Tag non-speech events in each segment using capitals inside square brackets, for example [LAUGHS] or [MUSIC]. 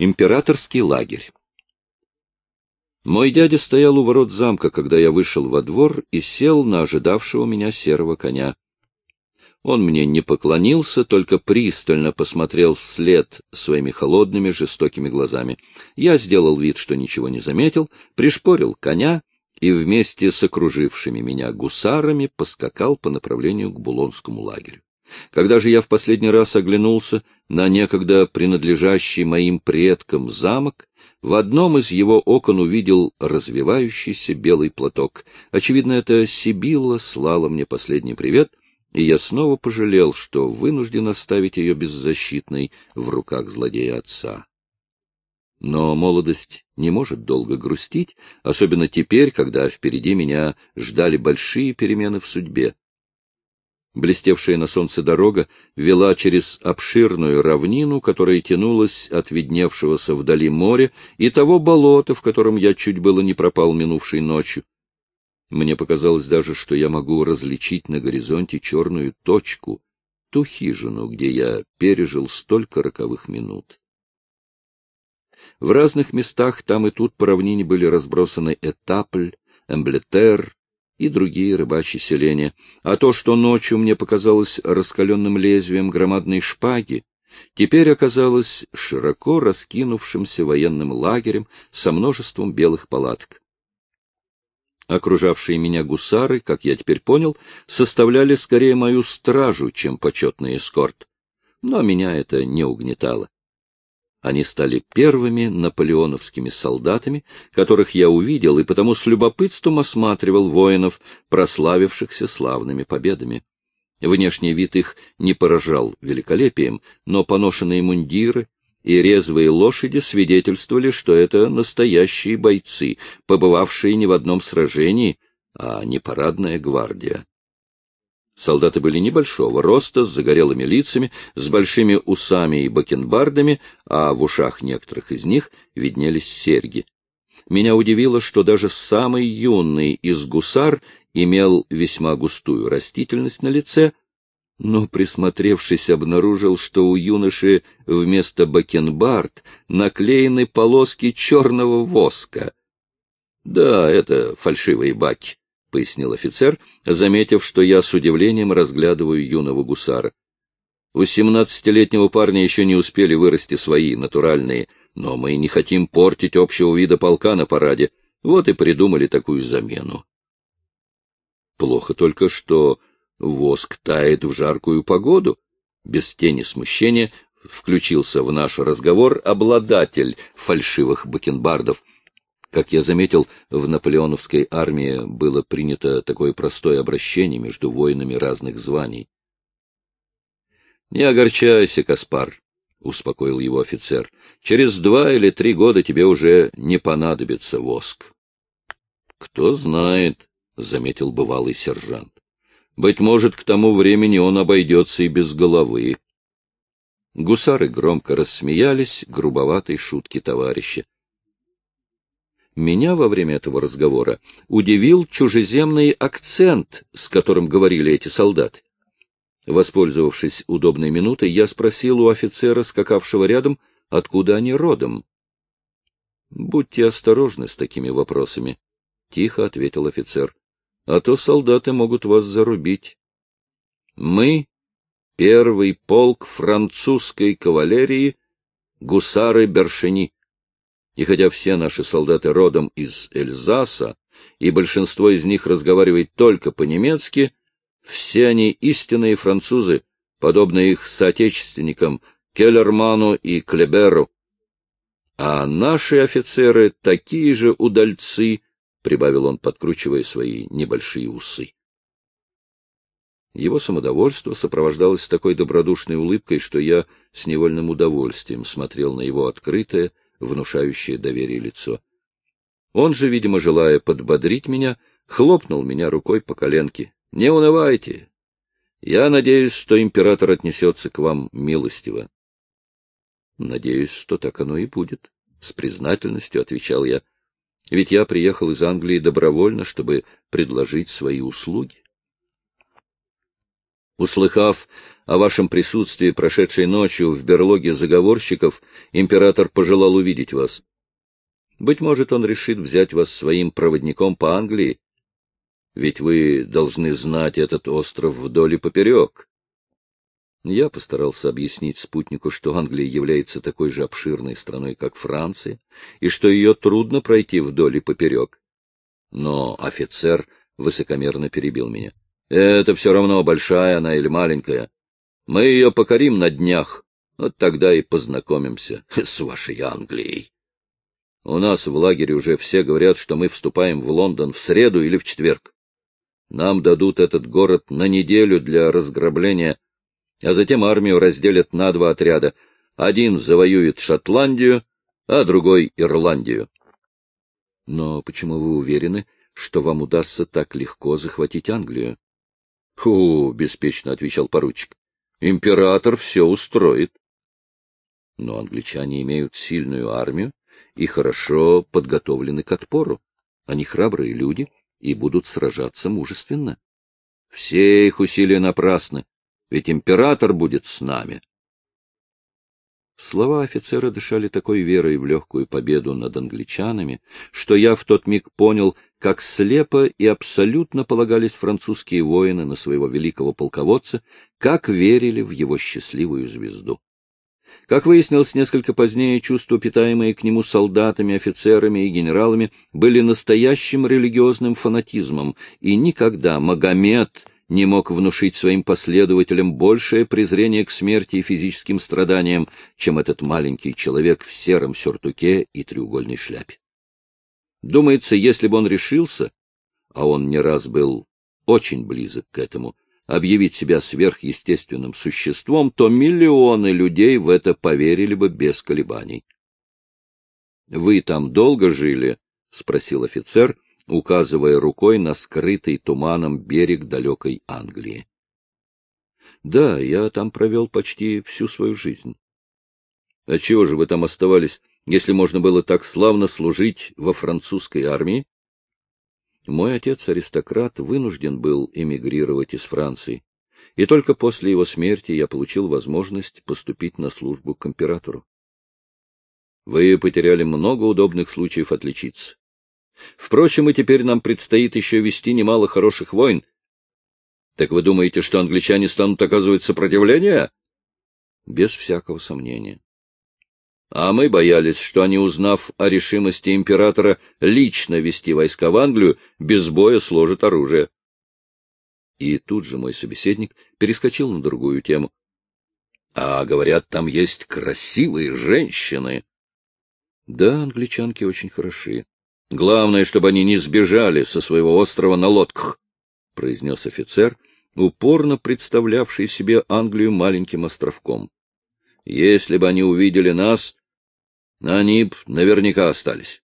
Императорский лагерь. Мой дядя стоял у ворот замка, когда я вышел во двор и сел на ожидавшего меня серого коня. Он мне не поклонился, только пристально посмотрел вслед своими холодными, жестокими глазами. Я сделал вид, что ничего не заметил, пришпорил коня и вместе с окружившими меня гусарами поскакал по направлению к Булонскому лагерю. Когда же я в последний раз оглянулся на некогда принадлежащий моим предкам замок, в одном из его окон увидел развивающийся белый платок. Очевидно, это Сибилла слала мне последний привет, и я снова пожалел, что вынужден оставить ее беззащитной в руках злодея отца. Но молодость не может долго грустить, особенно теперь, когда впереди меня ждали большие перемены в судьбе. Блестевшая на солнце дорога вела через обширную равнину, которая тянулась от видневшегося вдали моря и того болота, в котором я чуть было не пропал минувшей ночью. Мне показалось даже, что я могу различить на горизонте черную точку, ту хижину, где я пережил столько роковых минут. В разных местах там и тут по равнине были разбросаны Этапль, Эмблетер, и другие рыбачьи селения, а то, что ночью мне показалось раскаленным лезвием громадной шпаги, теперь оказалось широко раскинувшимся военным лагерем со множеством белых палаток. Окружавшие меня гусары, как я теперь понял, составляли скорее мою стражу, чем почетный эскорт. Но меня это не угнетало. Они стали первыми наполеоновскими солдатами, которых я увидел, и потому с любопытством осматривал воинов, прославившихся славными победами. Внешний вид их не поражал великолепием, но поношенные мундиры и резвые лошади свидетельствовали, что это настоящие бойцы, побывавшие не в одном сражении, а не парадная гвардия. Солдаты были небольшого роста, с загорелыми лицами, с большими усами и бакенбардами, а в ушах некоторых из них виднелись серьги. Меня удивило, что даже самый юный из гусар имел весьма густую растительность на лице, но, присмотревшись, обнаружил, что у юноши вместо бакенбард наклеены полоски черного воска. Да, это фальшивые баки пояснил офицер, заметив, что я с удивлением разглядываю юного гусара. У семнадцатилетнего парня еще не успели вырасти свои, натуральные, но мы не хотим портить общего вида полка на параде, вот и придумали такую замену. Плохо только, что воск тает в жаркую погоду. Без тени смущения включился в наш разговор обладатель фальшивых бакенбардов — как я заметил, в наполеоновской армии было принято такое простое обращение между воинами разных званий. — Не огорчайся, Каспар, — успокоил его офицер. — Через два или три года тебе уже не понадобится воск. — Кто знает, — заметил бывалый сержант. — Быть может, к тому времени он обойдется и без головы. Гусары громко рассмеялись грубоватой шутки товарища. Меня во время этого разговора удивил чужеземный акцент, с которым говорили эти солдаты. Воспользовавшись удобной минутой, я спросил у офицера, скакавшего рядом, откуда они родом. — Будьте осторожны с такими вопросами, — тихо ответил офицер, — а то солдаты могут вас зарубить. Мы — первый полк французской кавалерии, гусары Бершени. И хотя все наши солдаты родом из Эльзаса, и большинство из них разговаривает только по-немецки, все они истинные французы, подобно их соотечественникам Келлерману и Клеберу. А наши офицеры такие же удальцы, — прибавил он, подкручивая свои небольшие усы. Его самодовольство сопровождалось такой добродушной улыбкой, что я с невольным удовольствием смотрел на его открытое, внушающее доверие лицо. Он же, видимо, желая подбодрить меня, хлопнул меня рукой по коленке. — Не унывайте. Я надеюсь, что император отнесется к вам милостиво. — Надеюсь, что так оно и будет, — с признательностью отвечал я. — Ведь я приехал из Англии добровольно, чтобы предложить свои услуги. Услыхав о вашем присутствии прошедшей ночью в берлоге заговорщиков, император пожелал увидеть вас. Быть может, он решит взять вас своим проводником по Англии, ведь вы должны знать этот остров вдоль и поперек. Я постарался объяснить спутнику, что Англия является такой же обширной страной, как Франция, и что ее трудно пройти вдоль и поперек. Но офицер высокомерно перебил меня. Это все равно, большая она или маленькая. Мы ее покорим на днях, вот тогда и познакомимся [LAUGHS] с вашей Англией. У нас в лагере уже все говорят, что мы вступаем в Лондон в среду или в четверг. Нам дадут этот город на неделю для разграбления, а затем армию разделят на два отряда. Один завоюет Шотландию, а другой — Ирландию. Но почему вы уверены, что вам удастся так легко захватить Англию? — Фу, — беспечно отвечал поручик, — император все устроит. Но англичане имеют сильную армию и хорошо подготовлены к отпору. Они храбрые люди и будут сражаться мужественно. Все их усилия напрасны, ведь император будет с нами. Слова офицера дышали такой верой в легкую победу над англичанами, что я в тот миг понял, как слепо и абсолютно полагались французские воины на своего великого полководца, как верили в его счастливую звезду. Как выяснилось несколько позднее, чувства, питаемые к нему солдатами, офицерами и генералами, были настоящим религиозным фанатизмом, и никогда Магомед не мог внушить своим последователям большее презрение к смерти и физическим страданиям, чем этот маленький человек в сером сюртуке и треугольной шляпе. Думается, если бы он решился, а он не раз был очень близок к этому, объявить себя сверхъестественным существом, то миллионы людей в это поверили бы без колебаний. — Вы там долго жили? — спросил офицер, указывая рукой на скрытый туманом берег далекой Англии. — Да, я там провел почти всю свою жизнь. — А чего же вы там оставались, если можно было так славно служить во французской армии? Мой отец-аристократ вынужден был эмигрировать из Франции, и только после его смерти я получил возможность поступить на службу к императору. Вы потеряли много удобных случаев отличиться. Впрочем, и теперь нам предстоит еще вести немало хороших войн. Так вы думаете, что англичане станут оказывать сопротивление? Без всякого сомнения. А мы боялись, что они, узнав о решимости императора лично вести войска в Англию, без боя сложат оружие. И тут же мой собеседник перескочил на другую тему. — А, говорят, там есть красивые женщины. — Да, англичанки очень хороши. Главное, чтобы они не сбежали со своего острова на лодках, — произнес офицер, упорно представлявший себе Англию маленьким островком. Если бы они увидели нас, они б наверняка остались.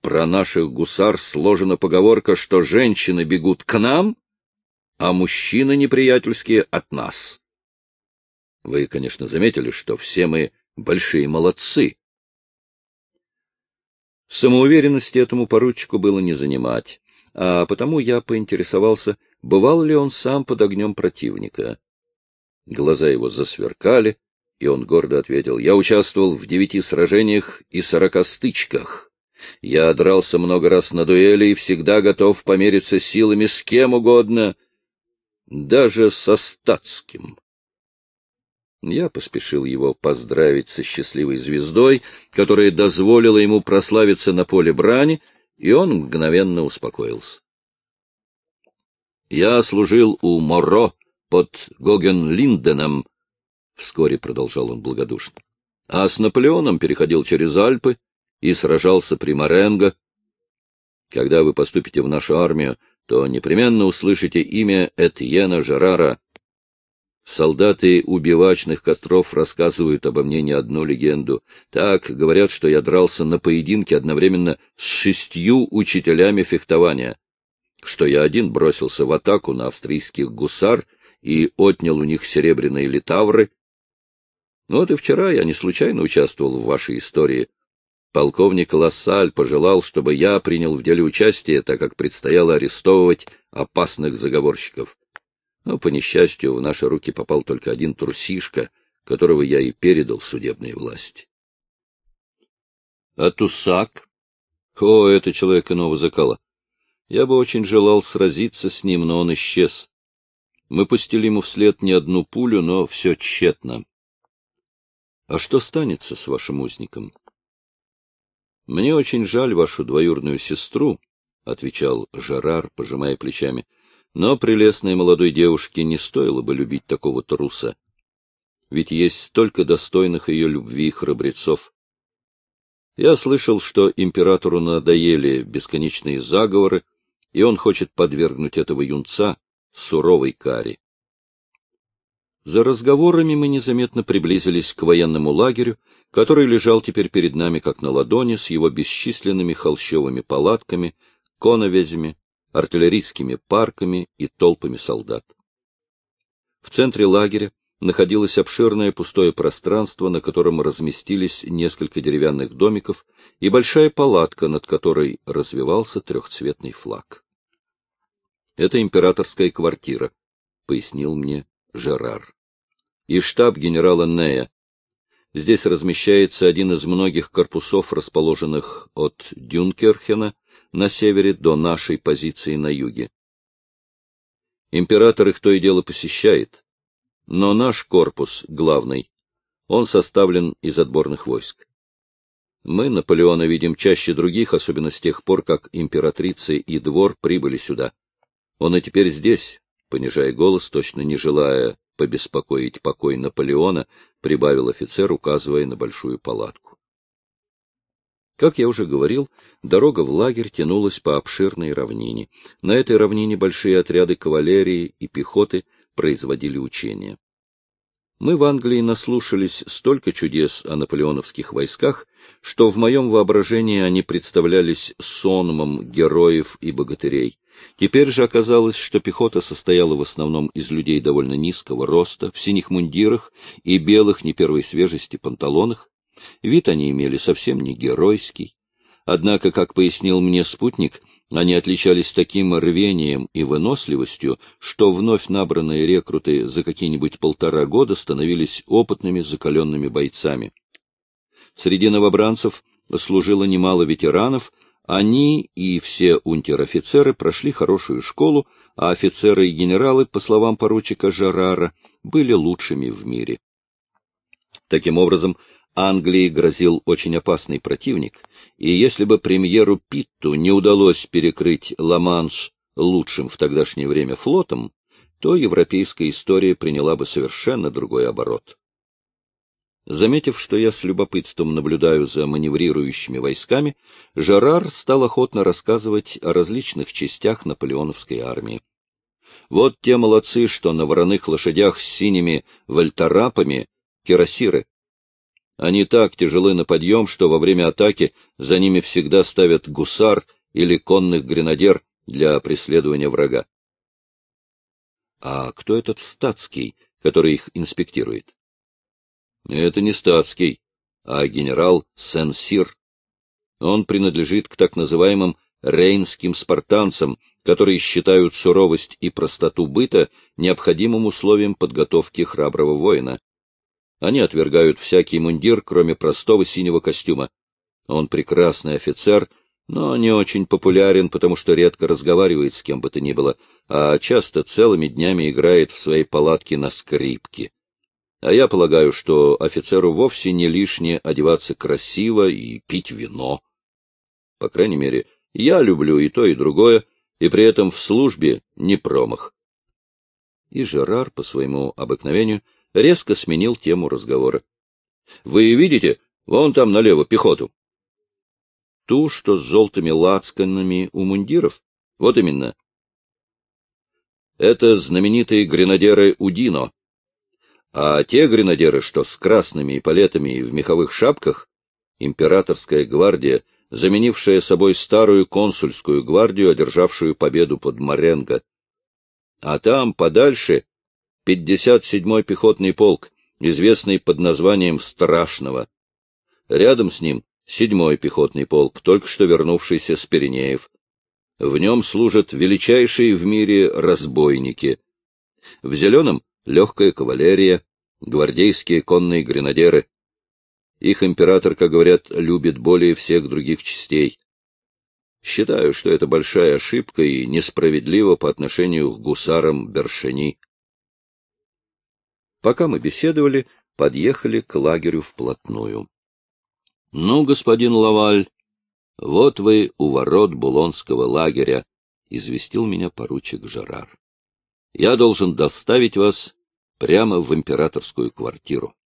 Про наших гусар сложена поговорка, что женщины бегут к нам, а мужчины неприятельские от нас. Вы, конечно, заметили, что все мы большие молодцы. Самоуверенности этому поручику было не занимать, а потому я поинтересовался, бывал ли он сам под огнем противника. Глаза его засверкали, и он гордо ответил, «Я участвовал в девяти сражениях и сорока стычках. Я дрался много раз на дуэли и всегда готов помериться силами с кем угодно, даже со статским». Я поспешил его поздравить со счастливой звездой, которая дозволила ему прославиться на поле брани, и он мгновенно успокоился. Я служил у Моро под Гоген-Линденом, — вскоре продолжал он благодушно. — А с Наполеоном переходил через Альпы и сражался при Маренго. Когда вы поступите в нашу армию, то непременно услышите имя Этьена Жерара. Солдаты убивачных костров рассказывают обо мне не одну легенду. Так говорят, что я дрался на поединке одновременно с шестью учителями фехтования, что я один бросился в атаку на австрийских гусар и отнял у них серебряные литавры, вот и вчера я не случайно участвовал в вашей истории. Полковник Лассаль пожелал, чтобы я принял в деле участие, так как предстояло арестовывать опасных заговорщиков. Но, по несчастью, в наши руки попал только один трусишка, которого я и передал судебной власти. А Тусак? О, это человек иного закала. Я бы очень желал сразиться с ним, но он исчез. Мы пустили ему вслед не одну пулю, но все тщетно. А что станется с вашим узником? — Мне очень жаль вашу двоюродную сестру, — отвечал Жерар, пожимая плечами, — но прелестной молодой девушке не стоило бы любить такого труса. Ведь есть столько достойных ее любви храбрецов. Я слышал, что императору надоели бесконечные заговоры, и он хочет подвергнуть этого юнца суровой каре. За разговорами мы незаметно приблизились к военному лагерю, который лежал теперь перед нами как на ладони с его бесчисленными холщовыми палатками, коновязями, артиллерийскими парками и толпами солдат. В центре лагеря находилось обширное пустое пространство, на котором разместились несколько деревянных домиков и большая палатка, над которой развивался трехцветный флаг. Это императорская квартира, — пояснил мне Жерар. И штаб генерала Нея. Здесь размещается один из многих корпусов, расположенных от Дюнкерхена на севере до нашей позиции на юге. Император их то и дело посещает, но наш корпус, главный, он составлен из отборных войск. Мы Наполеона видим чаще других, особенно с тех пор, как императрица и двор прибыли сюда. Он и теперь здесь, понижая голос, точно не желая побеспокоить покой Наполеона, прибавил офицер, указывая на большую палатку. Как я уже говорил, дорога в лагерь тянулась по обширной равнине. На этой равнине большие отряды кавалерии и пехоты производили учения. Мы в Англии наслушались столько чудес о наполеоновских войсках, что в моем воображении они представлялись сонмом героев и богатырей. Теперь же оказалось, что пехота состояла в основном из людей довольно низкого роста, в синих мундирах и белых не первой свежести панталонах. Вид они имели совсем не геройский. Однако, как пояснил мне спутник, они отличались таким рвением и выносливостью, что вновь набранные рекруты за какие-нибудь полтора года становились опытными закаленными бойцами. Среди новобранцев служило немало ветеранов, они и все унтер-офицеры прошли хорошую школу, а офицеры и генералы, по словам поручика Жерара, были лучшими в мире. Таким образом, Англии грозил очень опасный противник, и если бы премьеру Питту не удалось перекрыть Ла-Манш лучшим в тогдашнее время флотом, то европейская история приняла бы совершенно другой оборот. Заметив, что я с любопытством наблюдаю за маневрирующими войсками, Жерар стал охотно рассказывать о различных частях наполеоновской армии. Вот те молодцы, что на вороных лошадях с синими вольтарапами — кирасиры. Они так тяжелы на подъем, что во время атаки за ними всегда ставят гусар или конных гренадер для преследования врага. А кто этот статский, который их инспектирует? Это не статский, а генерал Сен-Сир. Он принадлежит к так называемым рейнским спартанцам, которые считают суровость и простоту быта необходимым условием подготовки храброго воина. Они отвергают всякий мундир, кроме простого синего костюма. Он прекрасный офицер, но не очень популярен, потому что редко разговаривает с кем бы то ни было, а часто целыми днями играет в своей палатке на скрипке. А я полагаю, что офицеру вовсе не лишнее одеваться красиво и пить вино. По крайней мере, я люблю и то, и другое, и при этом в службе не промах. И Жерар, по своему обыкновению, резко сменил тему разговора. — Вы видите, вон там налево пехоту. — Ту, что с желтыми лацканами у мундиров? Вот именно. Это знаменитые гренадеры Удино. А те гренадеры, что с красными эполетами и в меховых шапках, императорская гвардия, заменившая собой старую консульскую гвардию, одержавшую победу под Маренго. А там, подальше, 57-й пехотный полк, известный под названием Страшного. Рядом с ним 7-й пехотный полк, только что вернувшийся с Пиренеев. В нем служат величайшие в мире разбойники — В зеленом — легкая кавалерия, гвардейские конные гренадеры. Их император, как говорят, любит более всех других частей. Считаю, что это большая ошибка и несправедливо по отношению к гусарам Бершени. Пока мы беседовали, подъехали к лагерю вплотную. — Ну, господин Лаваль, вот вы у ворот Булонского лагеря, — известил меня поручик Жерар. — Я должен доставить вас прямо в императорскую квартиру.